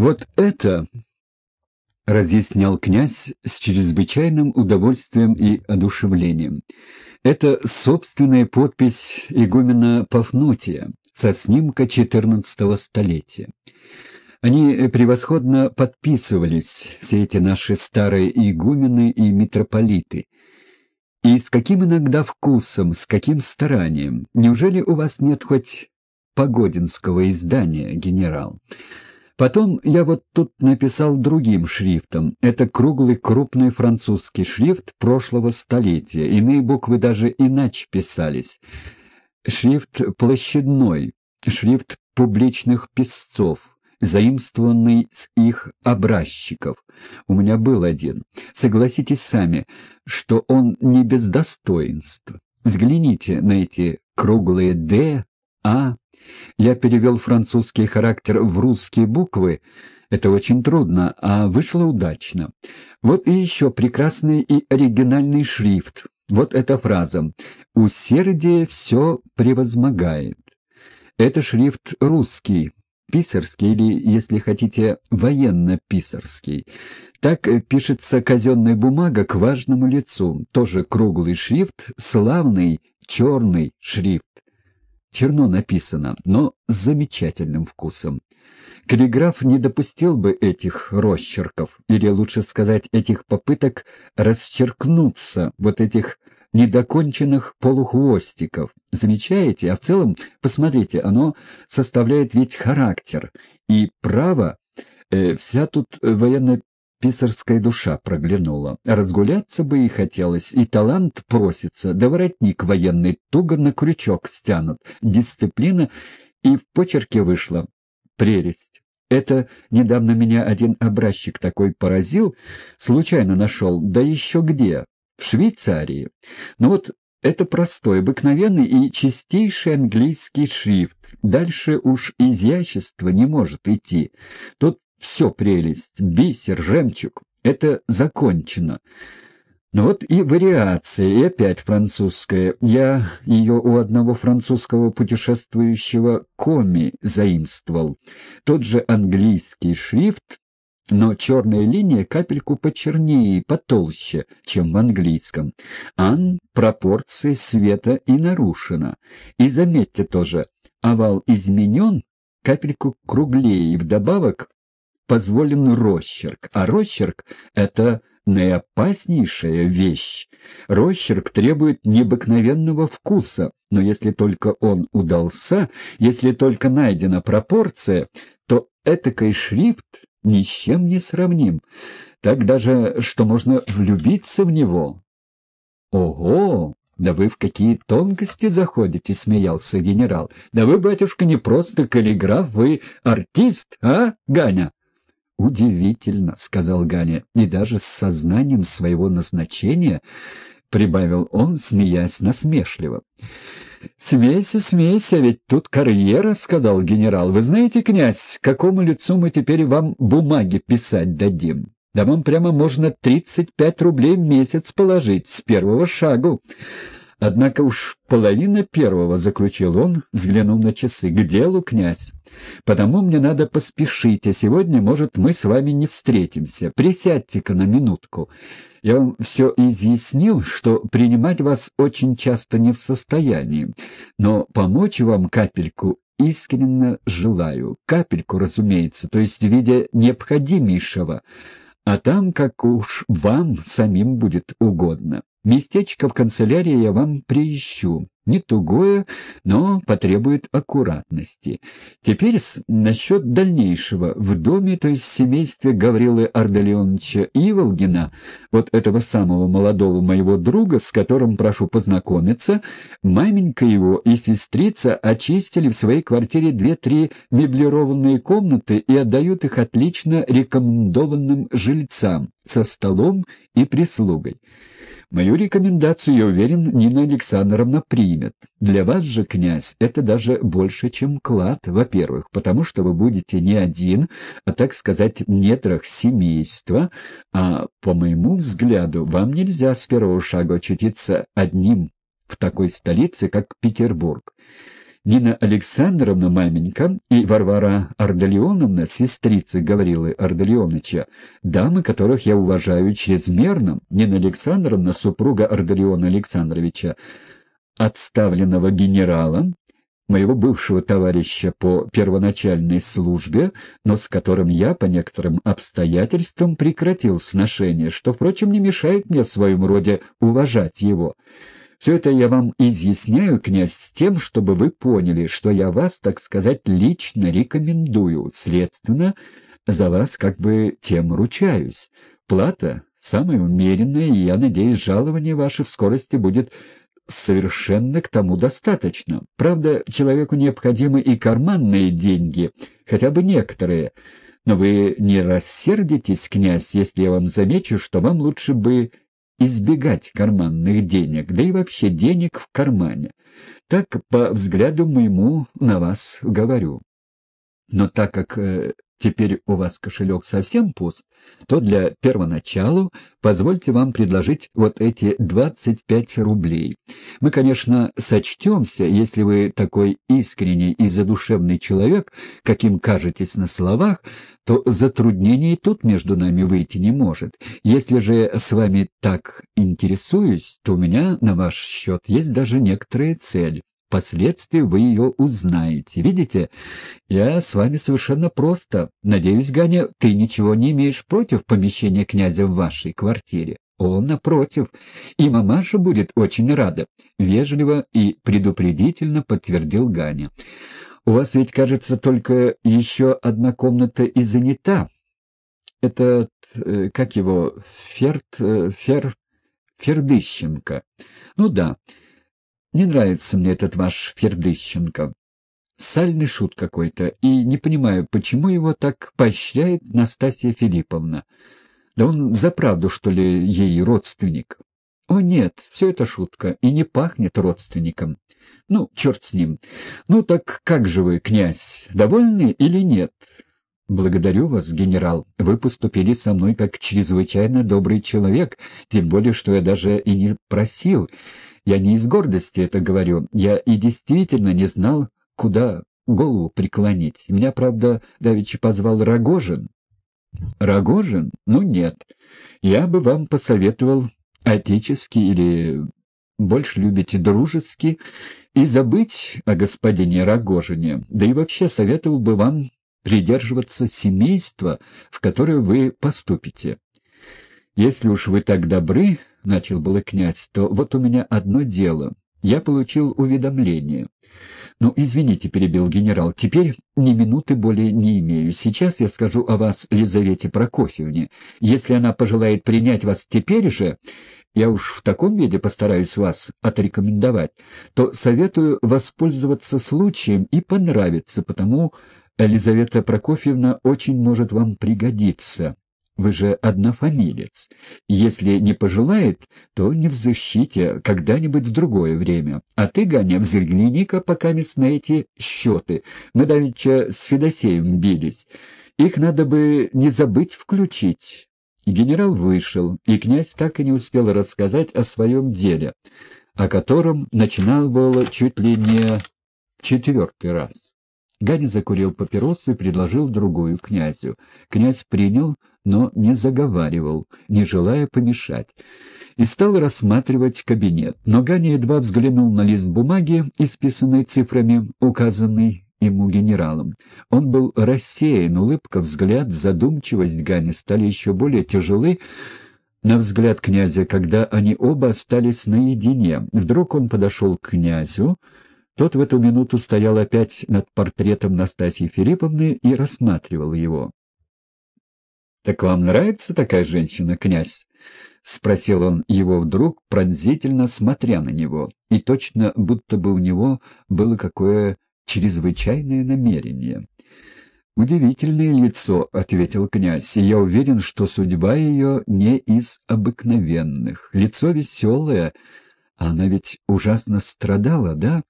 Вот это, — разъяснял князь с чрезвычайным удовольствием и одушевлением, — это собственная подпись игумена Пафнутия со снимка XIV столетия. Они превосходно подписывались, все эти наши старые игумены и митрополиты. И с каким иногда вкусом, с каким старанием. Неужели у вас нет хоть погодинского издания, генерал? Потом я вот тут написал другим шрифтом. Это круглый крупный французский шрифт прошлого столетия. Иные буквы даже иначе писались. Шрифт площадной, шрифт публичных писцов, заимствованный с их образчиков. У меня был один. Согласитесь сами, что он не без достоинства. Взгляните на эти круглые «Д», «А», я перевел французский характер в русские буквы. Это очень трудно, а вышло удачно. Вот и еще прекрасный и оригинальный шрифт. Вот эта фраза «Усердие все превозмогает». Это шрифт русский, писарский или, если хотите, военно-писарский. Так пишется казенная бумага к важному лицу, тоже круглый шрифт, славный черный шрифт. Черно написано, но с замечательным вкусом. Каллиграф не допустил бы этих росчерков, или, лучше сказать, этих попыток расчеркнуться, вот этих недоконченных полухвостиков. Замечаете? А в целом, посмотрите, оно составляет ведь характер. И право, э, вся тут военно Писарская душа проглянула. Разгуляться бы и хотелось, и талант просится, да воротник военный туго на крючок стянут, дисциплина, и в почерке вышла прелесть. Это недавно меня один образчик такой поразил, случайно нашел, да еще где, в Швейцарии. Но вот это простой, обыкновенный и чистейший английский шрифт. Дальше уж изящество не может идти. Тут все прелесть, бисер, жемчуг — это закончено. Но вот и вариация, и опять французская. Я ее у одного французского путешествующего коми заимствовал. Тот же английский шрифт, но черная линия капельку почернее и потолще, чем в английском. Ан пропорции света и нарушена. И заметьте тоже, овал изменен, капельку круглее, и вдобавок позволен росчерк, а росчерк — это наиопаснейшая вещь. Росчерк требует необыкновенного вкуса, но если только он удался, если только найдена пропорция, то этакой шрифт ни с чем не сравним. Так даже, что можно влюбиться в него. Ого! «Да вы в какие тонкости заходите?» — смеялся генерал. «Да вы, батюшка, не просто каллиграф, вы артист, а, Ганя?» «Удивительно», — сказал Ганя, — «и даже с сознанием своего назначения», — прибавил он, смеясь насмешливо. «Смейся, смейся, ведь тут карьера», — сказал генерал. «Вы знаете, князь, какому лицу мы теперь вам бумаги писать дадим? Да вам прямо можно тридцать пять рублей в месяц положить с первого шагу». Однако уж половина первого, — заключил он, взглянув на часы, — к делу, князь. Потому мне надо поспешить, а сегодня, может, мы с вами не встретимся. Присядьте-ка на минутку. Я вам все изъяснил, что принимать вас очень часто не в состоянии, но помочь вам капельку искренне желаю. Капельку, разумеется, то есть в виде необходимейшего, а там, как уж вам самим будет угодно. Местечко в канцелярии я вам приищу. Не тугое, но потребует аккуратности. Теперь насчет дальнейшего. В доме, то есть в семействе Гаврилы Ардалионовича Иволгина, вот этого самого молодого моего друга, с которым прошу познакомиться, маменька его и сестрица очистили в своей квартире две-три меблированные комнаты и отдают их отлично рекомендованным жильцам со столом и прислугой. Мою рекомендацию, я уверен, Нина Александровна примет. Для вас же, князь, это даже больше, чем клад, во-первых, потому что вы будете не один, а, так сказать, в нетрах семейства, а, по моему взгляду, вам нельзя с первого шага очутиться одним в такой столице, как Петербург. Нина Александровна, маменька, и Варвара Ардалионовна, сестрицы Гаврилы Ардалионовича, дамы, которых я уважаю чрезмерно. Нина Александровна, супруга Ардалиона Александровича, отставленного генерала, моего бывшего товарища по первоначальной службе, но с которым я по некоторым обстоятельствам прекратил сношение, что, впрочем, не мешает мне в своем роде уважать его. Все это я вам изъясняю, князь, с тем, чтобы вы поняли, что я вас, так сказать, лично рекомендую, следственно, за вас как бы тем ручаюсь. Плата самая умеренная, и, я надеюсь, жалование ваше в скорости будет совершенно к тому достаточно. Правда, человеку необходимы и карманные деньги, хотя бы некоторые. Но вы не рассердитесь, князь, если я вам замечу, что вам лучше бы избегать карманных денег, да и вообще денег в кармане. Так, по взгляду моему, на вас говорю. Но так как э, теперь у вас кошелек совсем пуст, то для первоначалу позвольте вам предложить вот эти 25 рублей. Мы, конечно, сочтемся, если вы такой искренний и задушевный человек, каким кажетесь на словах, то затруднений тут между нами выйти не может. Если же с вами так интересуюсь, то у меня на ваш счет есть даже некоторая цель. Впоследствии вы ее узнаете. Видите, я с вами совершенно просто. Надеюсь, Ганя, ты ничего не имеешь против помещения князя в вашей квартире. Он, напротив, и мамаша будет очень рада, — вежливо и предупредительно подтвердил Ганя. У вас ведь, кажется, только еще одна комната и занята. Это, э, как его, Ферд, э, Фер, Фердыщенко. Ну да, не нравится мне этот ваш Фердыщенко. Сальный шут какой-то, и не понимаю, почему его так поощряет Настасья Филипповна. Да он за правду, что ли, ей родственник? О нет, все это шутка, и не пахнет родственником. Ну, черт с ним. Ну так как же вы, князь, довольны или нет? Благодарю вас, генерал. Вы поступили со мной как чрезвычайно добрый человек, тем более, что я даже и не просил. Я не из гордости это говорю. Я и действительно не знал, куда голову преклонить. Меня, правда, давеча позвал Рогожин. Рогожин? Ну, нет. Я бы вам посоветовал отечески или больше любите дружески и забыть о господине Рогожине. Да и вообще советовал бы вам придерживаться семейства, в которое вы поступите. Если уж вы так добры, — начал было князь, — то вот у меня одно дело. Я получил уведомление. «Ну, извините», — перебил генерал, — «теперь ни минуты более не имею. Сейчас я скажу о вас Лизавете Прокофьевне. Если она пожелает принять вас теперь же, я уж в таком виде постараюсь вас отрекомендовать, то советую воспользоваться случаем и понравиться, потому Елизавета Прокофьевна очень может вам пригодиться». Вы же однофамилец. Если не пожелает, то не взыщите когда-нибудь в другое время. А ты, Ганя, взгляни-ка пока на эти счеты. Мы давеча с Федосеем бились. Их надо бы не забыть включить. Генерал вышел, и князь так и не успел рассказать о своем деле, о котором начинал было чуть ли не четвертый раз. Ганя закурил папиросу и предложил другую князю. Князь принял, но не заговаривал, не желая помешать, и стал рассматривать кабинет. Но Ганя едва взглянул на лист бумаги, исписанный цифрами, указанный ему генералом. Он был рассеян, улыбка, взгляд, задумчивость Гани стали еще более тяжелы, на взгляд князя, когда они оба остались наедине. Вдруг он подошел к князю, тот в эту минуту стоял опять над портретом Настасьи Филипповны и рассматривал его. — Так вам нравится такая женщина, князь? — спросил он его вдруг, пронзительно смотря на него, и точно будто бы у него было какое чрезвычайное намерение. «Удивительное лицо», — ответил князь, — «и я уверен, что судьба ее не из обыкновенных. Лицо веселое, а она ведь ужасно страдала, да?»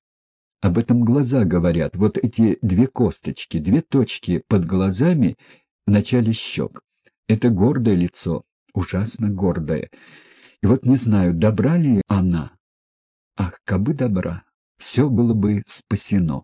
Об этом глаза говорят. Вот эти две косточки, две точки под глазами в начале щек. Это гордое лицо, ужасно гордое. И вот не знаю, добра ли она. Ах, кабы добра, все было бы спасено.